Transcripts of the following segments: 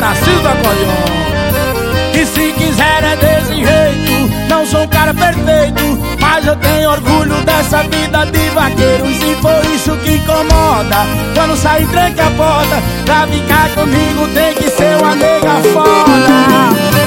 Tarcísio do acordeon E se quiser é desse jeito Não sou um cara perfeito Mas eu tenho orgulho dessa vida de vaqueiro. E se for isso que incomoda Quando sair tranque a porta Pra ficar comigo tem que ser uma nega foda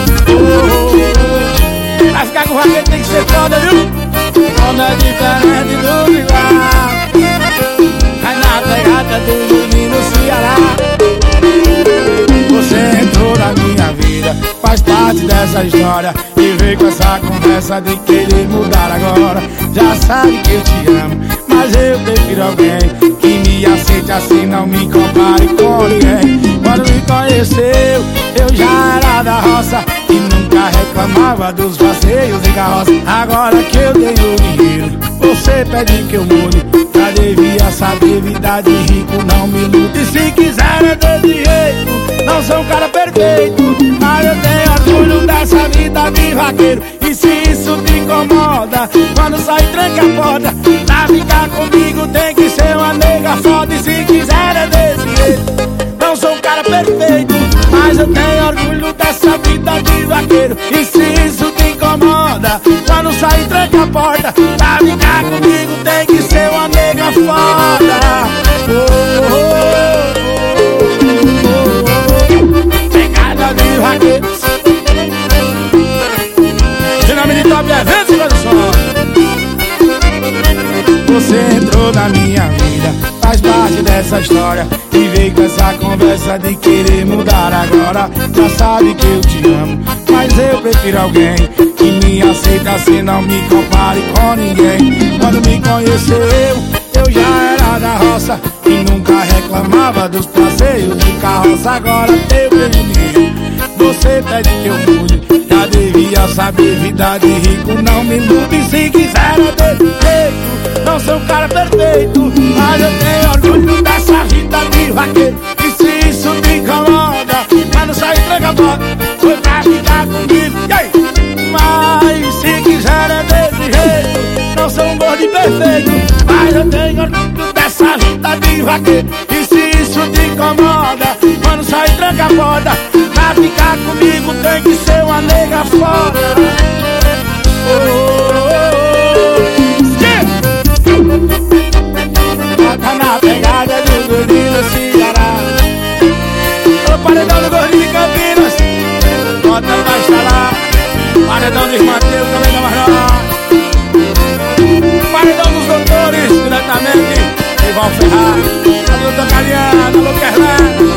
dessa história E veio com essa conversa de querer mudar agora. Já sabe que eu te amo Mas eu prefiro alguém Que me aceite assim Não me compare com ninguém. Quando me conheceu Eu já era da roça E nunca reclamava dos passeios de carroça. Agora que eu tenho dinheiro Você pede que eu mude Já devia saber Vida de rico. Não me luta E se quiser é desse jeito. Não sou um cara perfeito Mas eu tenho dessa vida de vaqueiro. E se isso te incomoda Quando sai tranca a porta Pra ficar comigo tem que ser uma nega foda E se quiser é desse jeito. Não sou um cara perfeito Mas eu tenho orgulho dessa vida de vaqueiro. E se isso te incomoda Quando sair tranca a porta Pra ficar comigo tem que ser uma nega foda entrou minha vida. Faz parte dessa história. E veio com essa conversa de querer mudar agora. Já sabe que eu te amo Mas eu prefiro alguém Que me aceita assim Não me compare com ninguém. Quando me conheceu Eu já era da roça E nunca reclamava dos passeios de carroça. Agora eu perdi Você pede que eu mude. Já devia saber Vida de rico não me muda E se quiser jeito Não sou um cara perfeito. Mas eu tenho orgulho dessa vida de vaqueiro E se isso te incomoda Mas não sai entrega a Foi pra ficar comigo. E aí? Mas se quiser é desse jeito Não sou um gordo perfeito. Mas eu tenho orgulho dessa vida de vaqueiro E se isso te incomoda Quando sai tranca a porta Pra ficar comigo tem que ser uma nega foda paredão do gordinho de Campinas. Bota pra instalar Paredão dos Mateus também da Marão Paredão dos doutores diretamente Ival Ferraz. A doutora Caliana, Lucas Lé